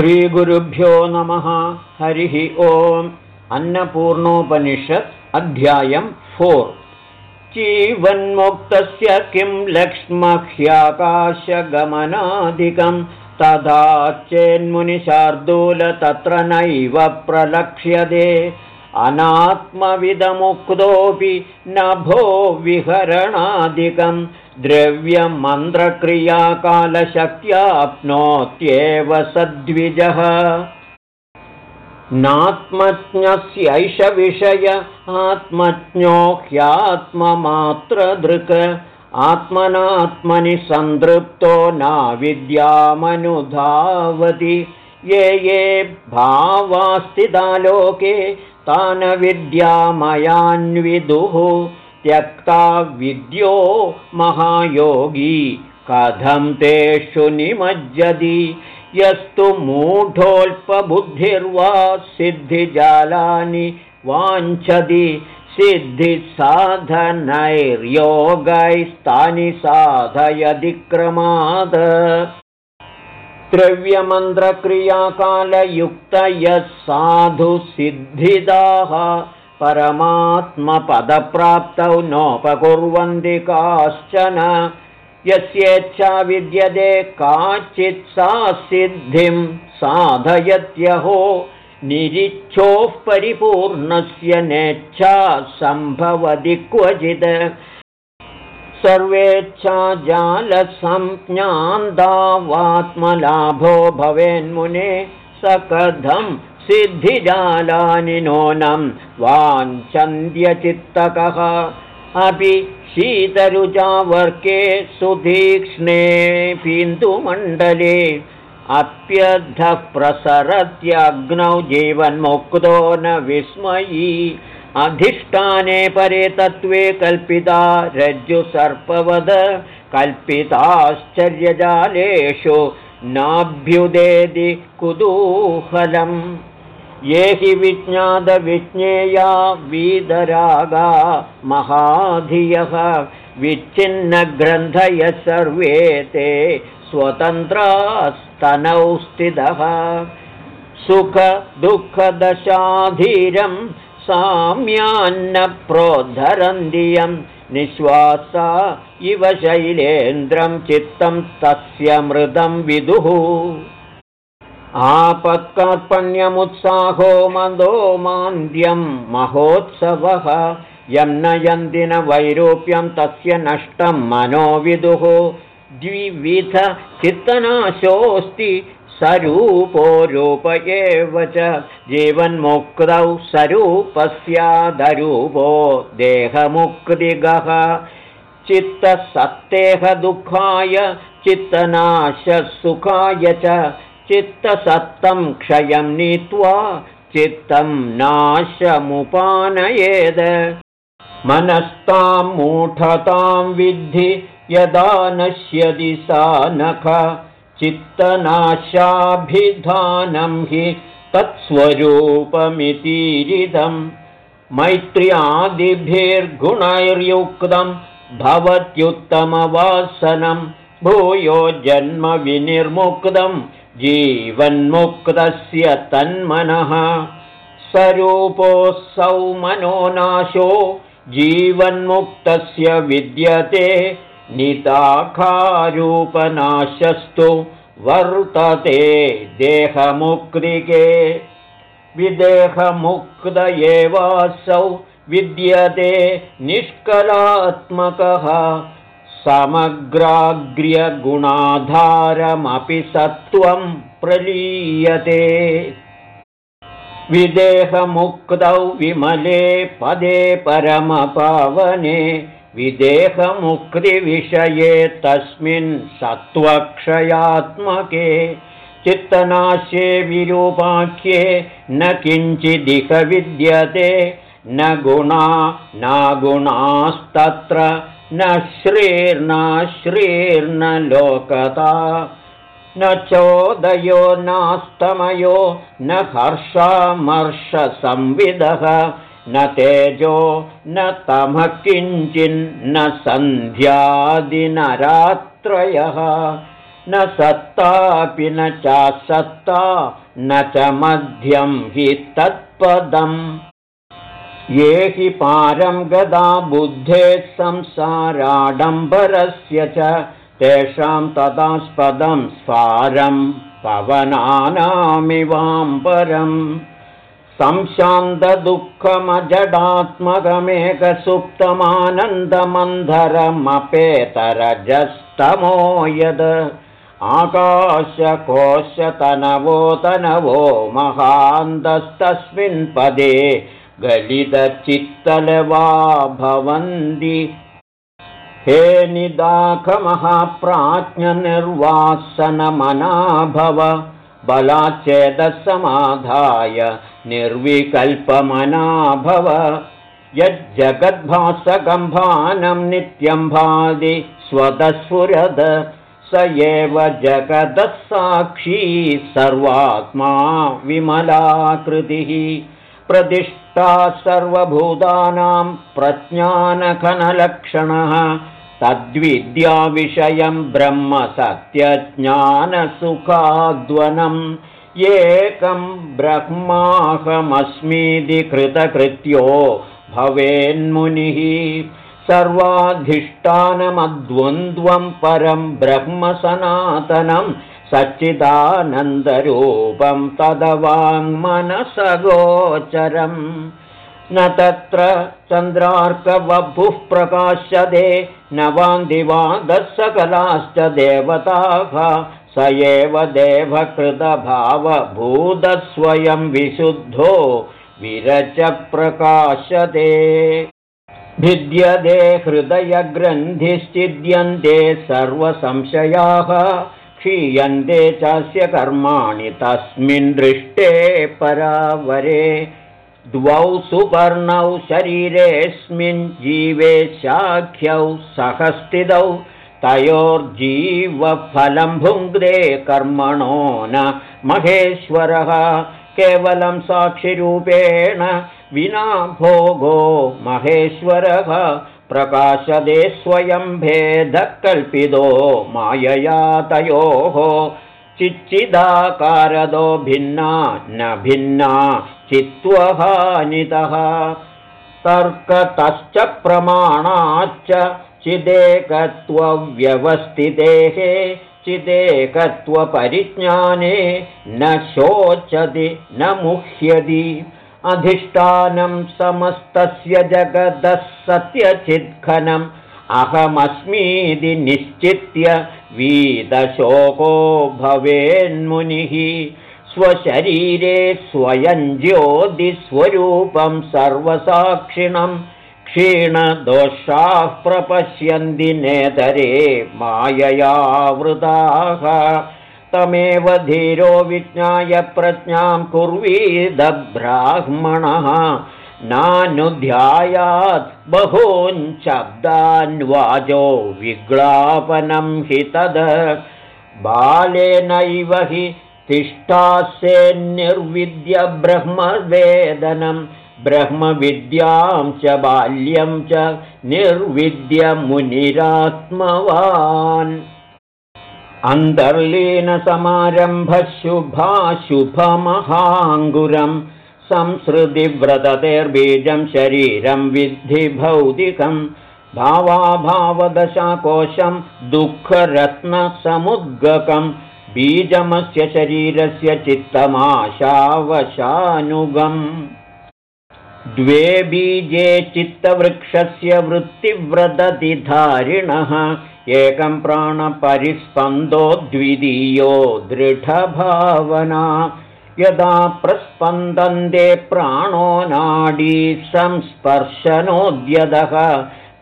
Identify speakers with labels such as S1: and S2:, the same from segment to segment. S1: श्रीगुरुभ्यो नमः हरिः ओम् अन्नपूर्णोपनिषत् अध्यायं फोर् जीवन्मुक्तस्य किं लक्ष्मह्याकाशगमनादिकं तथा चेन्मुनिशार्दूल तत्र नैव प्रलक्ष्यते अनात्मविदमुक्तोऽपि न भो विहरणादिकम् द्रव्यमन्त्रक्रियाकालशक्त्याप्नोत्येव सद्विजः नात्मज्ञस्यैष विषय आत्मज्ञो ह्यात्ममात्रदृक् आत्मनात्मनि सन्तृप्तो नाविद्यामनुधावति ये ये भावास्तिदालोके तानविद्यामयान्विदुः त्यक्ता विद्यो महायोगी कथं तेषु निमज्जति यस्तु मूढोऽल्पबुद्धिर्वा सिद्धिजालानि वाञ्छति सिद्धिसाधनैर्योगैस्तानि साधयदि द्रव्यमन्त्रक्रियाकालयुक्तयः साधुसिद्धिदाः परमात्मपदप्राप्तौ नोपकुर्वन्ति काश्चन यस्येच्छा विद्यते काचित् सा सिद्धिं साधयत्यहो निरिच्छोः परिपूर्णस्य नेच्छा सम्भवति क्वचित् सर्वेच्छाजालसंज्ञान्दावात्मलाभो भवेन्मुने सकथं सिद्धिजालानि नूनं वाञ्छन्द्यचित्तकः अपि शीतरुजावर्के सुदीक्ष्णे पिन्दुमण्डले अप्यर्थप्रसरत्य अग्नौ जीवन्मुक्तो न विस्मयी अधिष्ठाने परे तत्त्वे कल्पिता रज्जु सर्पवद कल्पिताश्चर्यजालेषु नाभ्युदेधि कुतूहलम् ये हि विज्ञातविज्ञेया वीदरागा महाधियः विच्छिन्नग्रन्थय सर्वे ते स्वतन्त्रास्तनौ स्थितः सुखदुःखदशाधीरम् साम्यान्न प्रोद्धरन्दियं निश्वासा इव शैलेन्द्रं चित्तं तस्य मृदं विदुः आपत्कात्पण्यमुत्साहो मन्दो मान्द्यं महोत्सवः यं वैरूप्यं तस्य नष्टं मनो द्विविधचित्तनाशोऽस्ति सरूपो रूप एव च जीवन्मुक्तौ सरूपस्यादरूपो देहमुक्तिगः चित्तसत्तेह दुःखाय चित्तनाशसुखाय चित्तसत्तं क्षयं नीत्वा चित्तं नाशमुपानयेद मनस्तां मूढतां विद्धि यदा नश्यति नख चित्तनाशाभिधानं हि तत्स्वरूपमितीरिदम् मैत्र्यादिभिर्गुणैर्युक्तं भवत्युत्तमवासनं भूयो जन्मविनिर्मुक्तं जीवन्मुक्तस्य तन्मनः सरूपोऽसौ मनो नाशो जीवन्मुक्तस्य विद्यते निताखारूपनाशस्तु वर्तते देहमुक्तिके एवासौ विद्यते निष्कलात्मकः समग्राग्र्यगुणाधारमपि सत्वं प्रलीयते विदेहमुक्तौ विमले पदे परमपावने विदेहमुक्तिविषये तस्मिन् सत्त्वक्षयात्मके चित्तनाश्ये विरूपाख्ये न किञ्चिदिह विद्यते न गुणा नागुणास्तत्र न श्रीर्नाश्रीर्न लोकता न चोदयो नास्तमयो न हर्षा मर्षसंविदः न तेजो न तमः किञ्चिन्न सन्ध्यादिनरात्रयः न सत्तापि न चासत्ता न च मध्यं हि तत्पदम् ये हि पारं गदा बुद्धे संसाराडम्बरस्य च तेषां तदास्पदं स्वारं पवनानामि वाम्बरम् संशान्तदुःखमजडात्मकमेकसुप्तमानन्दमन्धरमपेतरजस्तमो यद् आकाशकोशतनवो तनवो महान्तस्तस्मिन् पदे गलितचित्तलवा भवन्ति हे निदाखमहाप्राज्ञनिर्वासनमना भव बलाचेदसमाधाय निर्विकल्पमनाभव यज्जगद्भासगम्भानं नित्यं भानं भादि स्वतस्फुरद स एव जगदः सर्वात्मा विमलाकृतिः प्रदिष्टा सर्वभूतानां प्रज्ञानखनलक्षणः तद्विद्याविषयं ब्रह्मसत्यज्ञानसुखाद्वनम् ब्रह्माहमस्मीति कृतकृत्यो भवेन्मुनिः सर्वाधिष्ठानमद्वन्द्वं परं ब्रह्मसनातनं सच्चिदानन्दरूपं तदवाङ्मनसगोचरम् न तत्र चन्द्रार्कवभुः प्रकाश्यते न वादिवादशकदाश्च देवताः स एव देवकृतभावभूतस्वयं विशुद्धो विरच प्रकाशते भिद्यते हृदयग्रन्थिश्चिद्यन्ते सर्वसंशयाः क्षीयन्ते चास्य कर्माणि तस्मिन् दृष्टे परावरे द्वौ सुवर्णौ शरीरेऽस्मिन् शाख्यौ सहस्तिदौ तयोर्जीवफलं भुङ्े कर्मणो न महेश्वरः केवलं साक्षिरूपेण विना भोगो महेश्वरः प्रकाशदे भेदकल्पितो मायया तयोः चिच्चिदाकारदो भिन्ना न भिन्ना चित्त्वहानितः तर्कतश्च प्रमाणाश्च चिदेकत्वव्यवस्थितेः चिदेकत्वपरिज्ञाने न शोचति न मुह्यति अधिष्ठानं समस्तस्य जगदः सत्यचिद्घनम् अहमस्मीति निश्चित्य वीदशोको भवेन्मुनिः स्वशरीरे स्वयं ज्योतिस्वरूपं सर्वसाक्षिणम् क्षीणदोषाः प्रपश्यन्ति नेतरे मायया तमेव धीरो विज्ञाय प्रज्ञां कुर्वीदब्राह्मणः नानुध्यायात् बहून् शब्दान्वाजो वाजो विग्लापनं हि तद् बालेनैव हि तिष्ठा ब्रह्मवेदनम् ब्रह्मविद्यां च बाल्यं च निर्विद्य मुनिरात्मवान् संसृतिव्रततेर्बीजं शरीरं विद्धि भौतिकं भावाभावदशाकोशं दुःखरत्नसमुद्गकम् बीजमस्य शरीरस्य चित्तमाशावशानुगम् द्वे बीजे चित्तवृक्षस्य वृत्तिव्रततिधारिणः एकं प्राणपरिस्पन्दो द्वितीयो दृढभावना यदा प्रस्पन्दन्ते प्राणो नाडी संस्पर्शनोऽद्यतः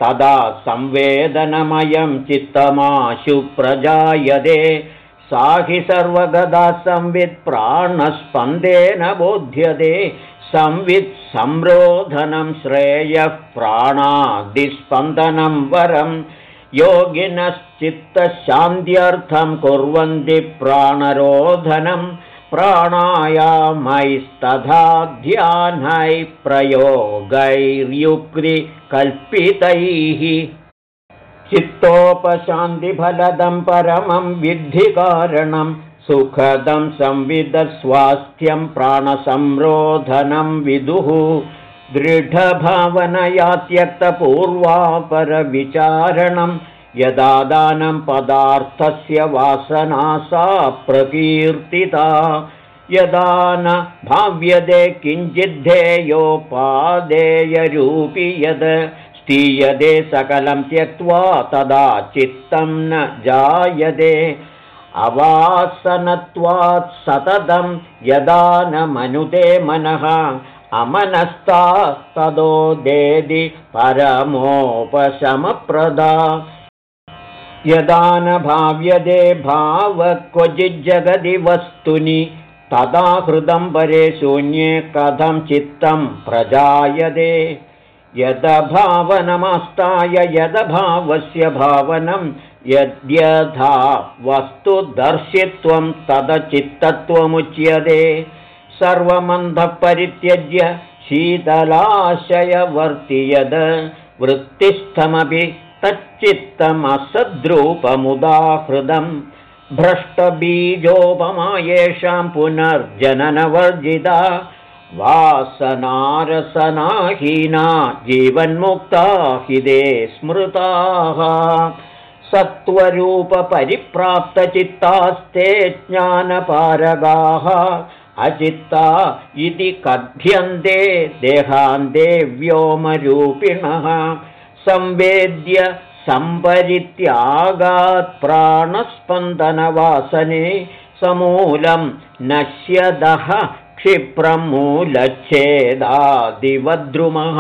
S1: तदा संवेदनमयं चित्तमाशु प्रजायते सा हि सर्वगदा संवित् प्राणस्पन्देन बोध्यते संवित् संरोधनं प्राणादिस्पन्दनं वरं योगिनश्चित्तशान्त्यर्थं कुर्वन्ति प्राणरोधनं प्राणायामैस्तथा ध्याह्प्रयोगैर्युग्रिकल्पितैः चित्तोपशान्तिफलदं परमं विद्धिकारणं सुखदं संविदस्वास्थ्यं प्राणसंरोधनं विदुः दृढभावनया त्यक्तपूर्वापरविचारणं यदा दानं पदार्थस्य वासना सा प्रकीर्तिता यदा न भाव्यते किञ्चिद्धेयोपादेयरूपि यद् स्थीयते सकलं त्यक्त्वा तदा चित्तं न जायते अवासनत्वात् सततं यदा मनुते मनः अमनस्तास्तदो देदि परमोपशमप्रदा यदा न भाव्यदे भावक्वचिज्जगदि वस्तुनि तदा हृदम्बरे शून्ये कथं चित्तं प्रजायते यदभावनमस्ताय यदभावस्य भावनं यद्यथा वस्तु तदचित्तत्वमुच्यते तद परित्यज्य सर्वमन्धपरित्यज्य शीतलाशयवर्ति यद् वृत्तिस्थमपि तच्चित्तमसद्रूपमुदाहृदम् भ्रष्टबीजोपमा येषां पुनर्जननवर्जिता वासनारसनाहिना जीवन्मुक्ता हि दे स्मृताः सत्त्वरूपपरिप्राप्तचित्तास्ते ज्ञानपारगाः अचित्ता इति कथ्यन्ते देहान्ते देव्योमरूपिणः संवेद्य प्राणस्पन्दनवासने समूलं नश्यदः क्षिप्रमूलच्छेदादिवद्रुमः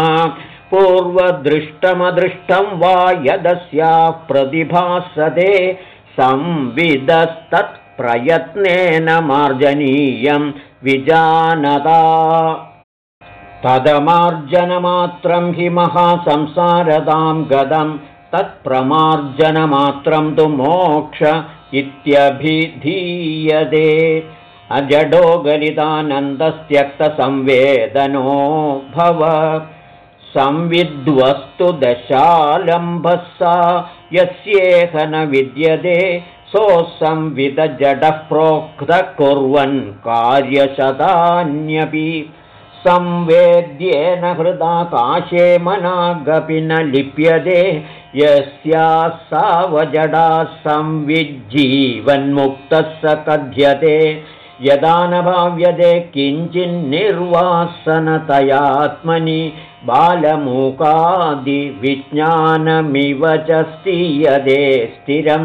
S1: पूर्वदृष्टमदृष्टं वा यदस्याः प्रतिभासते संविदस्तत्प्रयत्नेन मार्जनीयं विजानता तदमार्जनमात्रं हि महासंसारदां गदं तत्प्रमार्जनमात्रं तु मोक्ष इत्यभिधीयते अजडो गलितानन्दस्त्यक्तसंवेदनो भव संविद्वस्तु दशालम्भः सा न विद्यते सोऽसंविदजडः प्रोक्तः कुर्वन् कार्यशतान्यपि संवेद्येन हृदाकाशे मनागपि न लिप्यते यस्या वजडा संविज्जीवन्मुक्तः स कथ्यते यदा न भाव्यते किञ्चिन्निर्वासनतयात्मनि बालमूकादिविज्ञानमिव च स्थीयते स्थिरं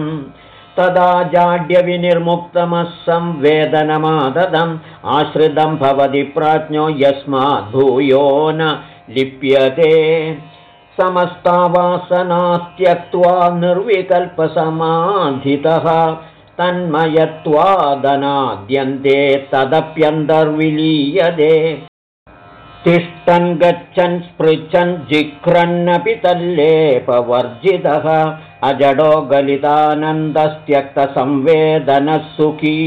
S1: तदा जाड्यविनिर्मुक्तमः संवेदनमाददम् आश्रितं भवति प्राज्ञो यस्माद्भूयो भूयो न लिप्यते समस्तावासनास्त्यक्त्वा निर्विकल्पसमाधितः तन्मयत्वादनाद्यन्ते तदप्यन्तर्विलीयते तिष्ठन् गच्छन् स्पृच्छन् जिघ्रन्नपि तल्लेपवर्जितः अजडो गलितानन्दस्त्यक्तसंवेदनः सुखी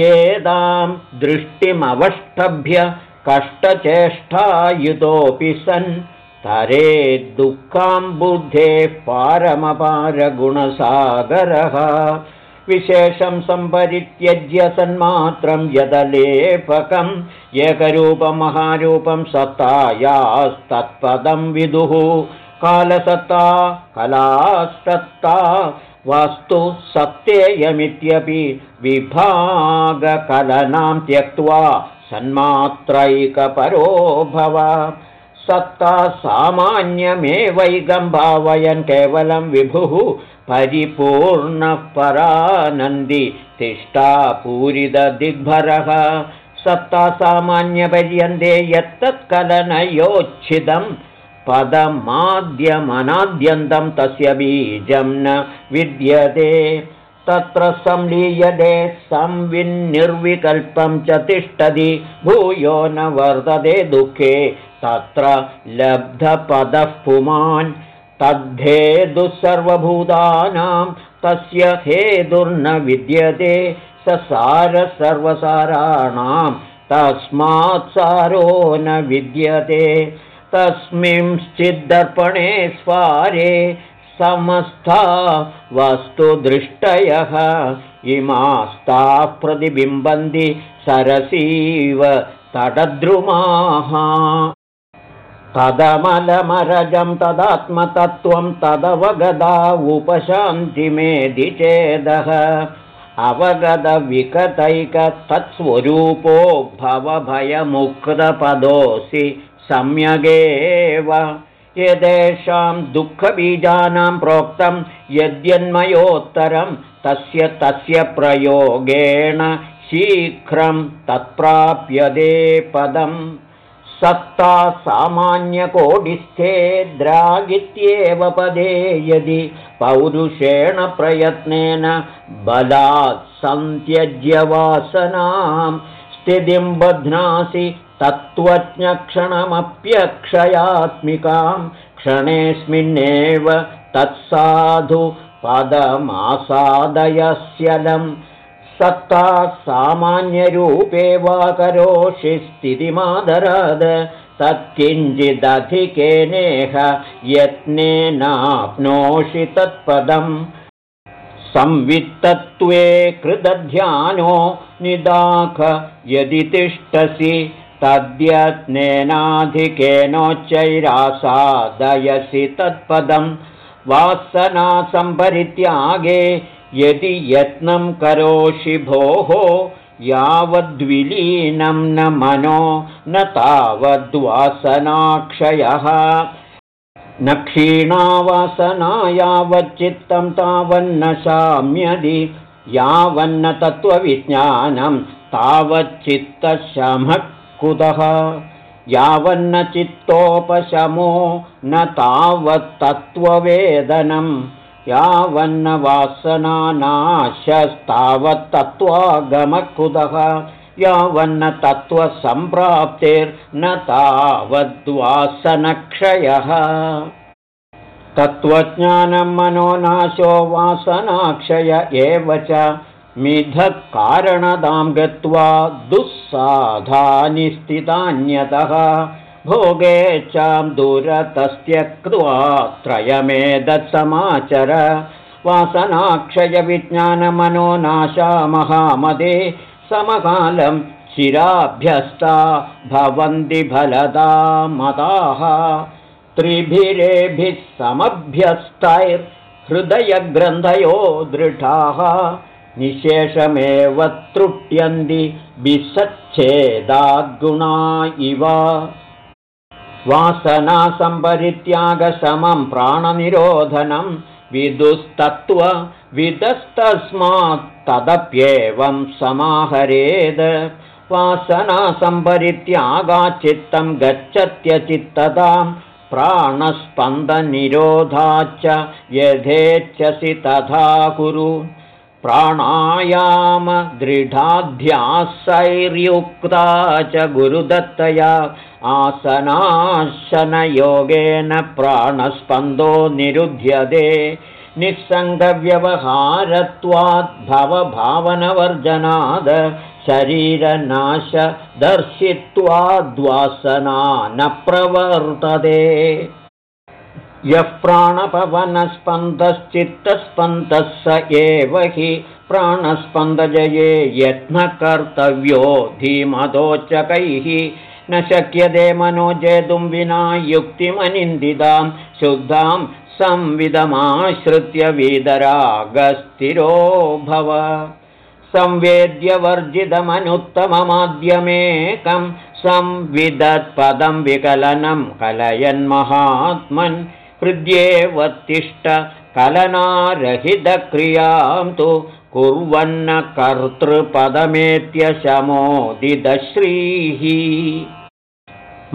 S1: येदां दृष्टिमवष्टभ्य कष्टचेष्टायुतोऽपि सन् तरे पारमपारगुणसागरः विशेषं सम्परित्यज्य सन्मात्रं यदलेपकम् एकरूपम् महारूपम् सत्तायास्तत्पदम् विदुः कालसत्ता कलास्तत्ता वास्तु सत्येयमित्यपि विभागकलनाम् त्यक्त्वा सन्मात्रैकपरो भव सत्ता सामान्यमेवैगं भावयन् केवलं विभुः परिपूर्णः परानन्दि तिष्ठा पूरितदिग्भरः सत्ता सामान्यपर्यन्ते यत्तत्कदनयोच्छिदं पदमाद्यमनाद्यन्तं तस्य बीजं न विद्यते तत्र संलीयते संविन्निर्विकल्पं च तिष्ठति भूयो न वर्धते दुःखे तत्र लब्धपदः पुमान् तद्धे दुःसर्वभूतानां तस्य हेतुर्न विद्यते स सार सर्वसाराणां तस्मात् सारो न विद्यते तस्मिंश्चिद्दर्पणे स्वारे समस्ता वस्तु इमास्ताः प्रतिबिम्बन्ति सरसीव तडद्रुमाः तदमलमरजं तदात्मतत्त्वं तदवगदा उपशान्तिमेधि चेदः अवगदविकतैकतत्स्वरूपो भवभयमुक्तपदोऽसि सम्यगेव यदेषां दुःखबीजानां प्रोक्तं यद्यन्मयोत्तरं तस्य तस्य प्रयोगेण शीघ्रं तत्प्राप्यदे पदम् सत्ता सामान्यकोडिस्थे द्रागित्येव पदे यदि पौरुषेण प्रयत्नेन बलात् सन्त्यज्यवासनाम् स्थितिं बध्नासि तत्त्वज्ञक्षणमप्यक्षयात्मिकां क्षणेऽस्मिन्नेव तत्साधु पदमासादयस्यलम् तत्ता सामान्यरूपे वा करोषि स्थितिमादराद तत्किञ्चिदधिकेनेह यत्नेनाप्नोषि तत्पदम् संवित्तत्वे कृतध्यानो निदाख यदि तिष्ठसि तद्यत्नेनाधिकेनोच्चैरासादयसि तत्पदं वासनासम्परित्यागे यदि यत्नं करोषि भोः यावद्विलीनं न मनो न तावद्वासनाक्षयः न क्षीणावासना यावच्चित्तं तावन्न शाम्यदि यावन्न तत्त्वविज्ञानं यावन्न चित्तोपशमो न तावत्तत्त्ववेदनम् यावन्न तत्त्वसम्प्राप्तिर्न तावद्वासनक्षयः तत्त्वज्ञानं मनोनाशो वासनाक्षय एव च मिथकारणदाम् गत्वा दुःसाधानि स्थितान्यतः भोगे चां दूरतस्त्यक्त्वा त्रयमेदत्समाचर समाचर समकालं महामदे चिराभ्यस्ता भवन्ति फलदा मदाः त्रिभिरेभिः समभ्यस्तैर्हृदयग्रन्थयो दृढाः निशेषमेव तृट्यन्ति विसच्छेदाद्गुणा इव वासनासंभरित्यागसमं प्राणनिरोधनं विदुस्तत्वविदस्तस्मात् तदप्येवं समाहरेद् वासनासंभरित्यागाचित्तं गच्छत्यचित्तदा प्राणस्पन्दनिरोधाच्च यथेच्छसि तथा कुरु प्राणायामदृढाध्यासैर्युक्ता च गुरुदत्तया आसनाशनयोगेन प्राणस्पन्दो निरुध्यते निःसङ्गव्यवहारत्वाद्भवभावनवर्जनाद् शरीरनाशदर्शित्वाद्वासना न प्रवर्तते यः प्राणपवनस्पन्दश्चित्तस्पन्दः स एव हि प्राणस्पन्दजये यत्नकर्तव्यो धीमतो च न शक्यते मनो जेतुं विना युक्तिमनिन्दितां शुद्धां संविदमाश्रित्य वीदरागस्थिरो भव संवेद्यवर्जितमनुत्तममाध्यमेकं संविदत्पदं विकलनं कलयन् कलनारहितक्रियां तु कुर्वन्न शमोदिदश्रीः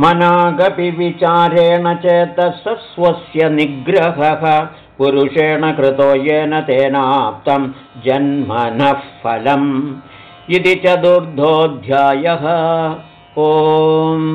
S1: मनागपि विचारेण स स्वस्य निग्रहः पुरुषेण कृतो येन तेनाप्तं जन्मनः फलम् इति चतुर्धोऽध्यायः ओम्